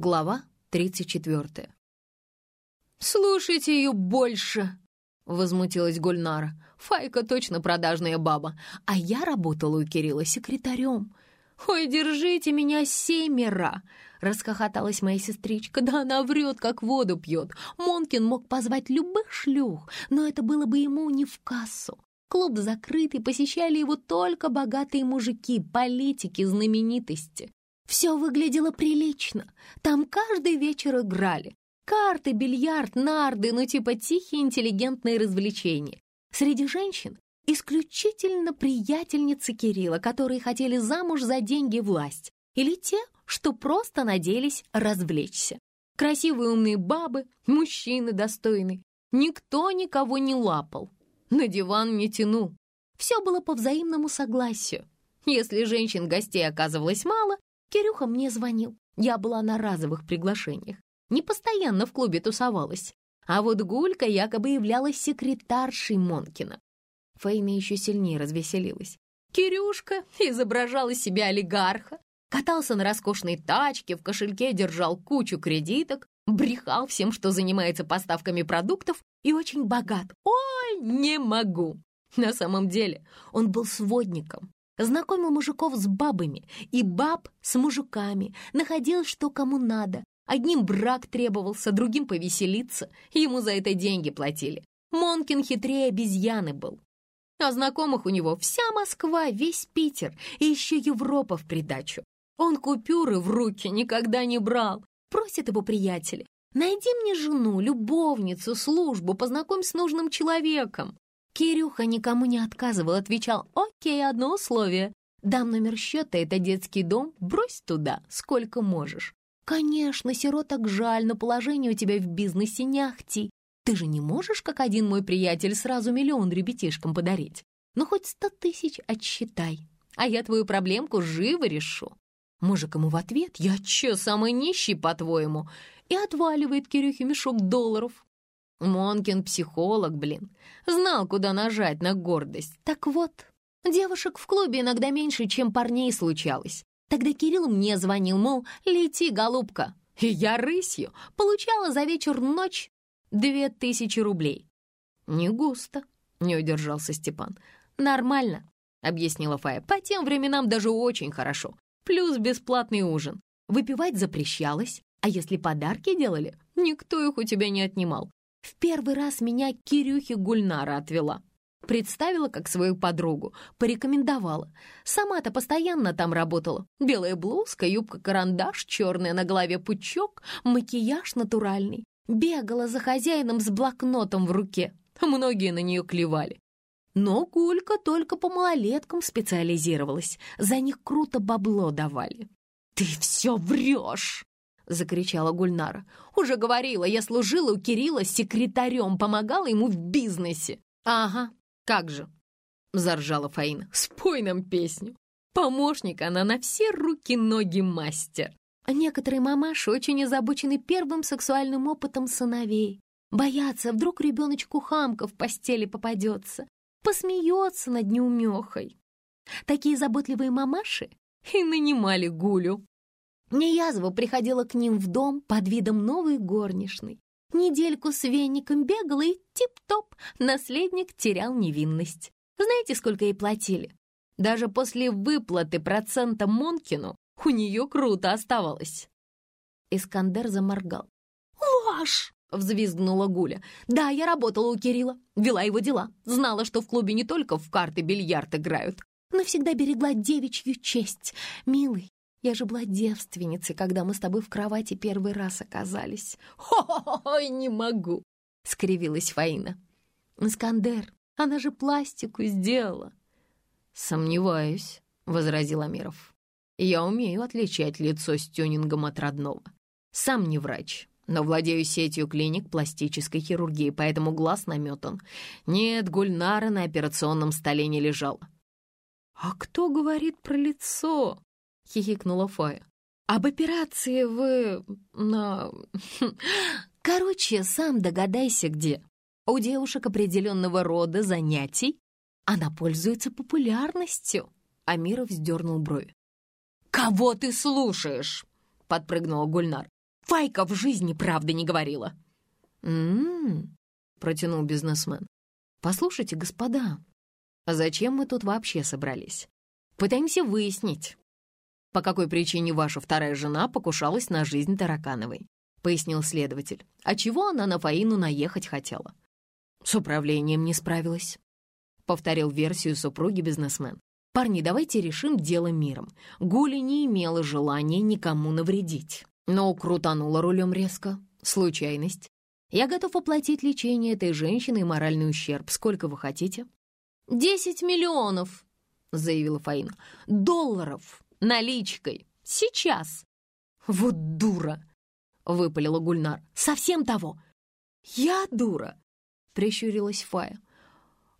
Глава 34. «Слушайте ее больше!» — возмутилась Гульнара. «Файка точно продажная баба, а я работала у Кирилла секретарем. Ой, держите меня семеро!» — расхохоталась моя сестричка. «Да она врет, как воду пьет. Монкин мог позвать любых шлюх, но это было бы ему не в кассу. Клуб закрытый, посещали его только богатые мужики, политики, знаменитости. Все выглядело прилично. Там каждый вечер играли. Карты, бильярд, нарды, ну типа тихие интеллигентные развлечения. Среди женщин исключительно приятельницы Кирилла, которые хотели замуж за деньги власть, или те, что просто надеялись развлечься. Красивые умные бабы, мужчины достойные. Никто никого не лапал, на диван не тянул. Все было по взаимному согласию. Если женщин-гостей оказывалось мало, Кирюха мне звонил. Я была на разовых приглашениях. Не постоянно в клубе тусовалась. А вот Гулька якобы являлась секретаршей Монкина. Фейна еще сильнее развеселилась. Кирюшка изображал из себя олигарха, катался на роскошной тачке, в кошельке держал кучу кредиток, брехал всем, что занимается поставками продуктов и очень богат. Ой, не могу! На самом деле он был сводником, Знакомил мужиков с бабами и баб с мужиками, находил, что кому надо. Одним брак требовался, другим повеселиться, ему за это деньги платили. Монкин хитрее обезьяны был. А знакомых у него вся Москва, весь Питер и еще Европа в придачу. Он купюры в руки никогда не брал. Просит его приятели, найди мне жену, любовницу, службу, познакомь с нужным человеком. Кирюха никому не отказывал, отвечал «Окей, одно условие. Дам номер счета, это детский дом, брось туда, сколько можешь». «Конечно, сироток жаль, но положение у тебя в бизнесе не ахти. Ты же не можешь, как один мой приятель, сразу миллион ребятишкам подарить. Ну, хоть сто тысяч отсчитай, а я твою проблемку живо решу». Мужик ему в ответ «Я че, самый нищий, по-твоему?» и отваливает Кирюхе мешок долларов. Монкин психолог, блин. Знал, куда нажать на гордость. Так вот, девушек в клубе иногда меньше, чем парней случалось. Тогда Кирилл мне звонил, мол, лети, голубка. И я рысью получала за вечер ночь две тысячи рублей. Не густо, не удержался Степан. Нормально, объяснила Фая. По тем временам даже очень хорошо. Плюс бесплатный ужин. Выпивать запрещалось, а если подарки делали, никто их у тебя не отнимал. В первый раз меня Кирюхе Гульнара отвела. Представила как свою подругу, порекомендовала. Сама-то постоянно там работала. Белая блузка, юбка-карандаш, черная на голове пучок, макияж натуральный. Бегала за хозяином с блокнотом в руке. Многие на нее клевали. Но Гулька только по малолеткам специализировалась. За них круто бабло давали. «Ты все врешь!» — закричала Гульнара. «Уже говорила, я служила у Кирилла секретарем, помогала ему в бизнесе». «Ага, как же!» — заржала Фаина. «Спой нам песню. Помощник она на все руки-ноги мастер». А некоторые мамаши очень озабочены первым сексуальным опытом сыновей. Боятся, вдруг ребеночку хамка в постели попадется, посмеется над неумехой. Такие заботливые мамаши и нанимали Гулю. Неязва приходила к ним в дом под видом новой горничной. Недельку с веником бегала и тип-топ, наследник терял невинность. Знаете, сколько ей платили? Даже после выплаты процента Монкину у нее круто оставалось. Искандер заморгал. «Ложь!» — взвизгнула Гуля. «Да, я работала у Кирилла, вела его дела, знала, что в клубе не только в карты бильярд играют, но всегда берегла девичью честь. Милый, я же была девственницей, когда мы с тобой в кровати первый раз оказались. Хо-хо-хо, не могу!» — скривилась Фаина. «Искандер, она же пластику сделала!» «Сомневаюсь», — возразил Амиров. «Я умею отличать лицо с тюнингом от родного. Сам не врач, но владею сетью клиник пластической хирургии, поэтому глаз наметан. Нет, Гульнара на операционном столе не лежала». «А кто говорит про лицо?» — хихикнула Фая. «Об операции вы... на... Короче, сам догадайся, где. У девушек определенного рода занятий она пользуется популярностью». Амиров вздернул брови. «Кого ты слушаешь?» — подпрыгнула Гульнар. Файка в жизни правды не говорила. «М-м-м», протянул бизнесмен. «Послушайте, господа, зачем мы тут вообще собрались? Пытаемся выяснить, по какой причине ваша вторая жена покушалась на жизнь Таракановой», пояснил следователь. «А чего она на Фаину наехать хотела?» «С управлением не справилась», повторил версию супруги бизнесмен. «Парни, давайте решим дело миром. Гуля не имела желания никому навредить, но крутанула рулем резко. Случайность. Я готов оплатить лечение этой женщины и моральный ущерб. Сколько вы хотите?» «Десять миллионов», — заявила Фаина. «Долларов. Наличкой. Сейчас». «Вот дура», — выпалила Гульнар. «Совсем того». «Я дура», — прищурилась Фая.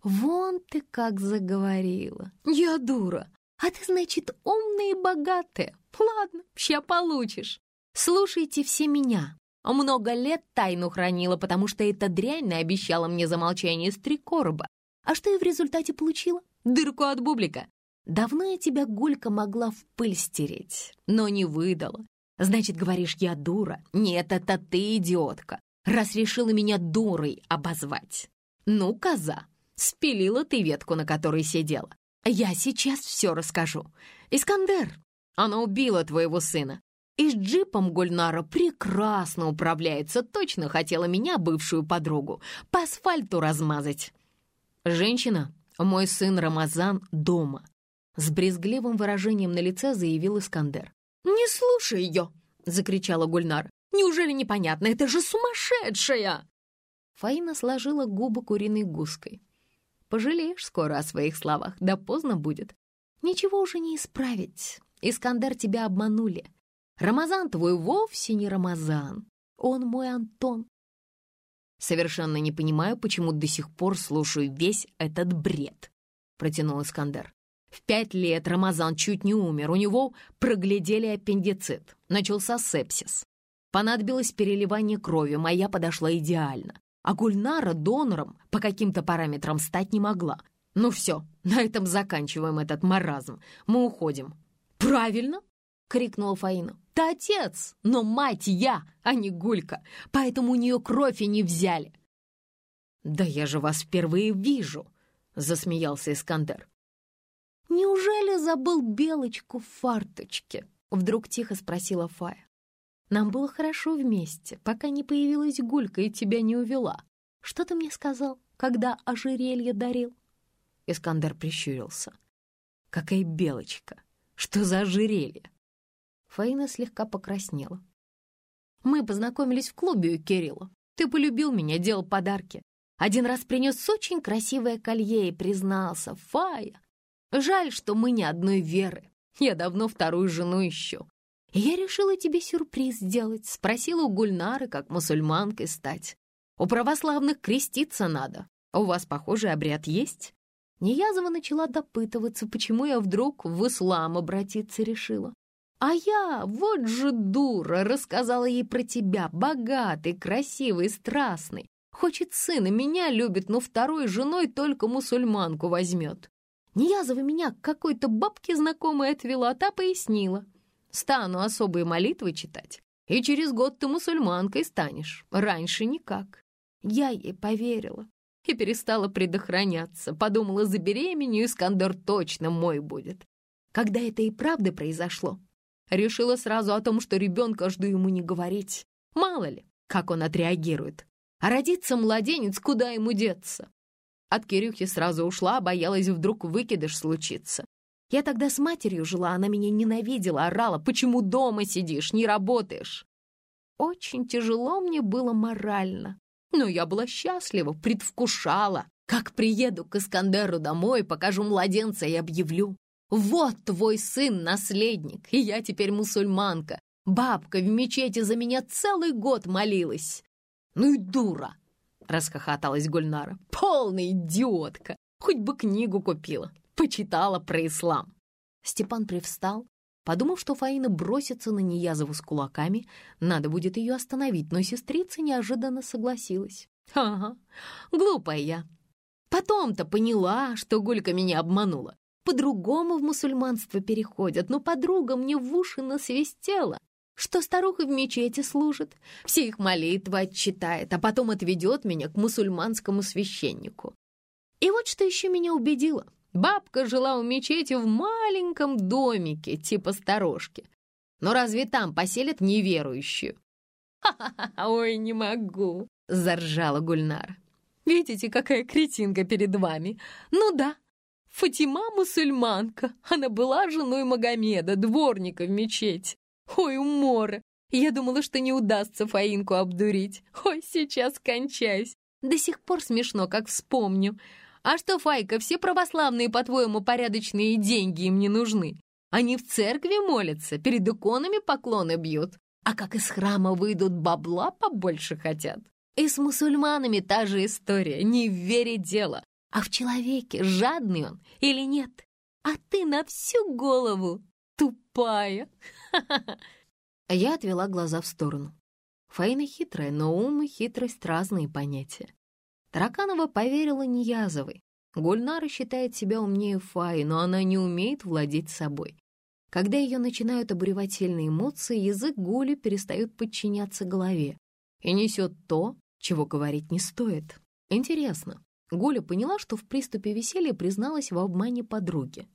«Вон ты как заговорила. Я дура. А ты, значит, умная и богатая. Ладно, ща получишь. Слушайте все меня. Много лет тайну хранила, потому что эта дрянь обещала мне за молчание с три короба. А что я в результате получила? Дырку от бублика. Давно я тебя, Гулька, могла в пыль стереть, но не выдала. Значит, говоришь, я дура? Нет, это ты идиотка, раз решила меня дурой обозвать. Ну, коза, спилила ты ветку, на которой сидела. Я сейчас все расскажу. Искандер, она убила твоего сына. И с джипом Гульнара прекрасно управляется. Точно хотела меня, бывшую подругу, по асфальту размазать. Женщина, мой сын Рамазан, дома. С брезгливым выражением на лице заявил Искандер. «Не слушай ее!» — закричала Гульнар. «Неужели непонятно? Это же сумасшедшая!» Фаина сложила губы куриной гуской. «Пожалеешь скоро о своих словах, да поздно будет. Ничего уже не исправить. Искандер тебя обманули. Рамазан твой вовсе не Рамазан. Он мой Антон. Совершенно не понимаю, почему до сих пор слушаю весь этот бред, протянул Искандер. В пять лет Рамазан чуть не умер, у него проглядели аппендицит, начался сепсис. Понадобилось переливание крови, моя подошла идеально. А Гульнара донором по каким-то параметрам стать не могла. Ну все, на этом заканчиваем этот маразм. Мы уходим. «Правильно!» — крикнула Фаина. «Ты отец, но мать я, а не Гулька, поэтому у нее кровь и не взяли». «Да я же вас впервые вижу!» — засмеялся Искандер. «Неужели забыл белочку в фарточке?» — вдруг тихо спросила Фая. «Нам было хорошо вместе, пока не появилась Гулька и тебя не увела. Что ты мне сказал, когда ожерелье дарил?» Искандер прищурился. «Какая белочка? Что за ожерелье?» Фаина слегка покраснела. «Мы познакомились в клубе у Кирилла. Ты полюбил меня, делал подарки. Один раз принес очень красивое колье и признался, Фая, Жаль, что мы не одной веры. Я давно вторую жену ищу. Я решила тебе сюрприз сделать. Спросила у Гульнары, как мусульманкой стать. У православных креститься надо. У вас похожий обряд есть? Неязова начала допытываться, почему я вдруг в ислам обратиться решила. А я, вот же дура, рассказала ей про тебя, богатый, красивый, страстный. Хочет сына, меня любит, но второй женой только мусульманку возьмет. Неязова меня к какой-то бабке знакомой отвела, та пояснила. Стану особые молитвы читать, и через год ты мусульманкой станешь, раньше никак. Я ей поверила и перестала предохраняться, подумала, забеременю, Искандер точно мой будет. Когда это и правда произошло, решила сразу о том, что ребенка жду ему не говорить. Мало ли, как он отреагирует. А родится младенец, куда ему деться? От Кирюхи сразу ушла, боялась, вдруг выкидыш случится. Я тогда с матерью жила, она меня ненавидела, орала, почему дома сидишь, не работаешь. Очень тяжело мне было морально, но я была счастлива, предвкушала. Как приеду к Искандеру домой, покажу младенца и объявлю. Вот твой сын, наследник, и я теперь мусульманка. Бабка в мечети за меня целый год молилась. Ну и дура, расхохоталась Гульнара. «Полная идиотка! Хоть бы книгу купила, почитала про ислам!» Степан привстал, подумав, что Фаина бросится на Неязову с кулаками, надо будет ее остановить, но сестрица неожиданно согласилась. «Ага, глупая я. Потом-то поняла, что Гулька меня обманула. По-другому в мусульманство переходят, но подруга мне в уши насвистела, что старуха в мечети служит, все их молитвы отчитает, а потом отведет меня к мусульманскому священнику. И вот что еще меня убедило. Бабка жила у мечети в маленьком домике, типа сторожки. Но разве там поселят неверующую? «Ха-ха-ха, ой, не могу!» — заржала Гульнара. «Видите, какая кретинка перед вами? Ну да, Фатима мусульманка. Она была женой Магомеда, дворника в мечети. Ой, умора! Я думала, что не удастся Фаинку обдурить. Ой, сейчас кончаюсь. До сих пор смешно, как вспомню. А что, Файка, все православные, по-твоему, порядочные деньги им не нужны? Они в церкви молятся, перед иконами поклоны бьют. А как из храма выйдут, бабла побольше хотят. И с мусульманами та же история, не в вере дело, а в человеке, жадный он или нет. А ты на всю голову тупая. Я отвела глаза в сторону. Фаина хитрая, но ум и хитрость — разные понятия. Тараканова поверила Ниязовой. Гульнара считает себя умнее Фаи, но она не умеет владеть собой. Когда ее начинают обуревать сильные эмоции, язык Гули перестает подчиняться голове и несет то, чего говорить не стоит. Интересно, Гуля поняла, что в приступе веселья призналась в обмане подруги.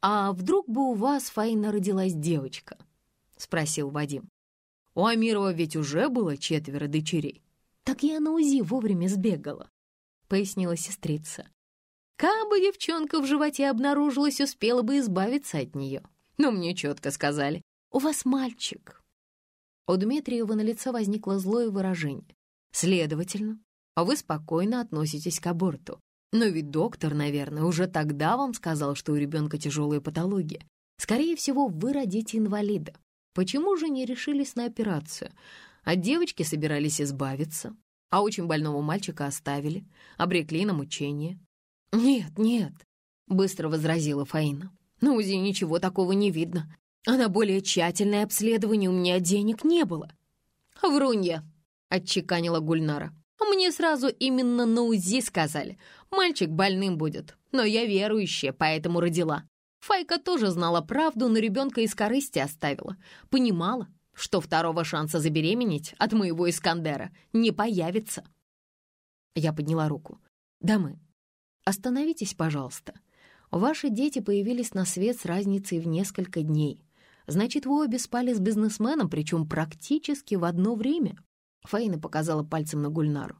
«А вдруг бы у вас, Фаина, родилась девочка?» — спросил Вадим. «У Амирова ведь уже было четверо дочерей». «Так я на УЗИ вовремя сбегала», — пояснила сестрица. «Кабы девчонка в животе обнаружилась, успела бы избавиться от нее. Но мне четко сказали, у вас мальчик». У Дмитриева на лице возникло злое выражение. Следовательно, вы спокойно относитесь к аборту. Но ведь доктор, наверное, уже тогда вам сказал, что у ребенка тяжелая патология. Скорее всего, вы родите инвалида. Почему же не решились на операцию? От девочки собирались избавиться, а очень больного мальчика оставили, обрекли на мучение. «Нет, нет», — быстро возразила Фаина. «На УЗИ ничего такого не видно, а на более тщательное обследование у меня денег не было». «Врунья», — отчеканила Гульнара. Мне сразу именно на УЗИ сказали. Мальчик больным будет, но я верующая, поэтому родила. Файка тоже знала правду, но ребенка из корысти оставила. Понимала, что второго шанса забеременеть от моего Искандера не появится. Я подняла руку. «Дамы, остановитесь, пожалуйста. Ваши дети появились на свет с разницей в несколько дней. Значит, вы обе спали с бизнесменом, причем практически в одно время. Фаина показала пальцем на Гульнару.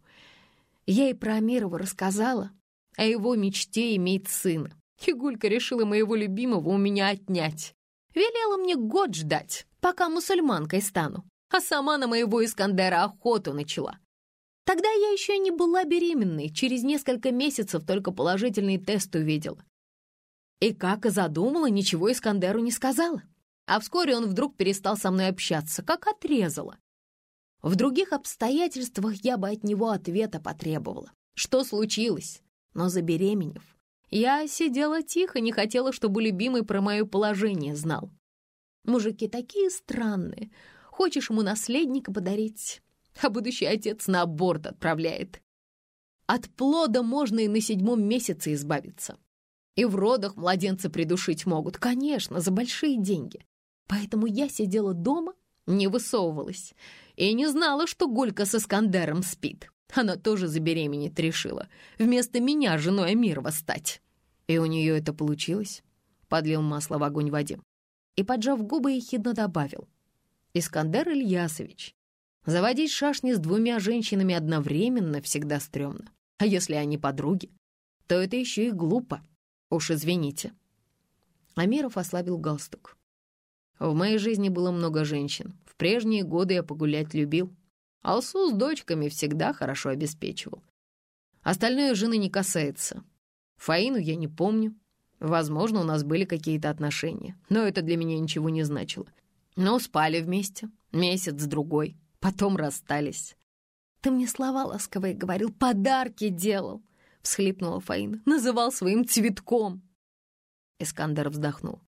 Я ей про Амирова рассказала, о его мечте иметь сына. И Гулька решила моего любимого у меня отнять. Велела мне год ждать, пока мусульманкой стану, а сама на моего Искандера охоту начала. Тогда я еще не была беременной, через несколько месяцев только положительный тест увидела. И как и задумала, ничего Искандеру не сказала. А вскоре он вдруг перестал со мной общаться, как отрезала. В других обстоятельствах я бы от него ответа потребовала. Что случилось? Но забеременев, я сидела тихо, не хотела, чтобы любимый про мое положение знал. Мужики такие странные. Хочешь ему наследника подарить, а будущий отец на аборт отправляет. От плода можно и на седьмом месяце избавиться. И в родах младенца придушить могут, конечно, за большие деньги. Поэтому я сидела дома, не высовывалась и не знала, что Гулька с Искандером спит. Она тоже забеременеть решила. Вместо меня женой Амирова стать. И у нее это получилось. Подлил масло в огонь Вадим. И, поджав губы, ехидно добавил. Искандер Ильясович, заводить шашни с двумя женщинами одновременно всегда стрёмно. А если они подруги, то это еще и глупо. Уж извините. Амиров ослабил галстук. В моей жизни было много женщин. Прежние годы я погулять любил. Алсу с дочками всегда хорошо обеспечивал. Остальное жены не касается. Фаину я не помню. Возможно, у нас были какие-то отношения, но это для меня ничего не значило. Но спали вместе, месяц-другой, потом расстались. «Ты мне слова ласковые говорил, подарки делал!» — всхлипнула Фаина. «Называл своим цветком!» Искандер вздохнул.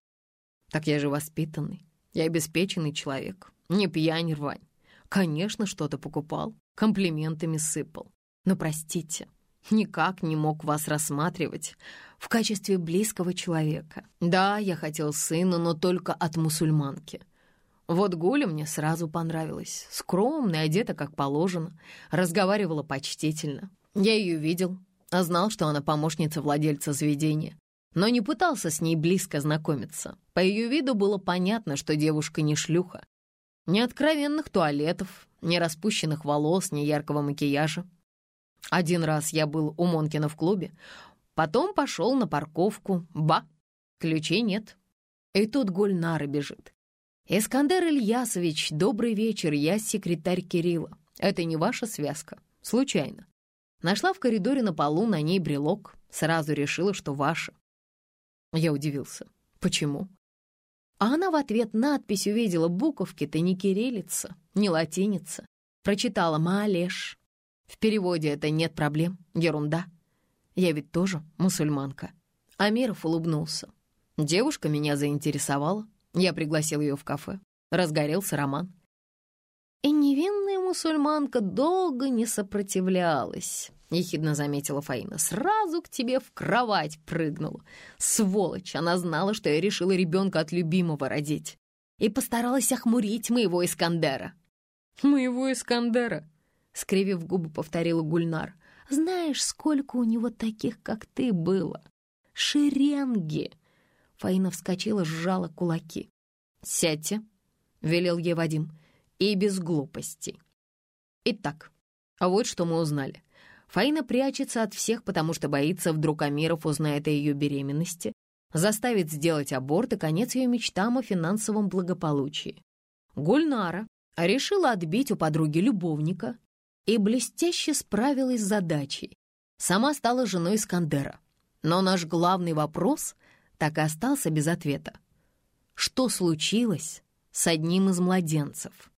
Так я же воспитанный и обеспеченный человек, не пьянь рвань. Конечно, что-то покупал, комплиментами сыпал. Но простите, никак не мог вас рассматривать в качестве близкого человека. Да, я хотел сына, но только от мусульманки. Вот Гуля мне сразу понравилась. Скромная, одета как положено, разговаривала почтительно. Я ее видел, а знал, что она помощница владельца заведения, но не пытался с ней близко знакомиться. По ее виду было понятно, что девушка не шлюха. Ни откровенных туалетов, ни распущенных волос, ни яркого макияжа. Один раз я был у Монкина в клубе, потом пошел на парковку. Ба, ключей нет. И тут Гульнара бежит. «Искандер Ильясович, добрый вечер, я секретарь Кирилла. Это не ваша связка, случайно. Нашла в коридоре на полу на ней брелок, сразу решила, что ваша. Я удивился. Почему? А она в ответ надпись увидела буковки-то не кириллица, не латиница. Прочитала «Маалеш». В переводе это «нет проблем», ерунда. Я ведь тоже мусульманка. Амиров улыбнулся. Девушка меня заинтересовала. Я пригласил ее в кафе. Разгорелся роман. Мусульманка долго не сопротивлялась. — ехидно заметила Фаина. «Сразу к тебе в кровать прыгнула. Сволочь, она знала, что я решила ребенка от любимого родить. И постаралась охмурить моего Искандера». «Моего Искандера?» — скривив губы, повторила Гульнар. «Знаешь, сколько у него таких, как ты, было? Шеренги!» Фаина вскочила, сжала кулаки. «Сядьте», — велел ей Вадим, — «и без глупостей». «Итак, а вот что мы узнали». Фаина прячется от всех, потому что боится, вдруг Амиров узнает о ее беременности, заставит сделать аборт и конец ее мечтам о финансовом благополучии. Гульнара решила отбить у подруги любовника и блестяще справилась с задачей. Сама стала женой Искандера. Но наш главный вопрос так и остался без ответа. Что случилось с одним из младенцев?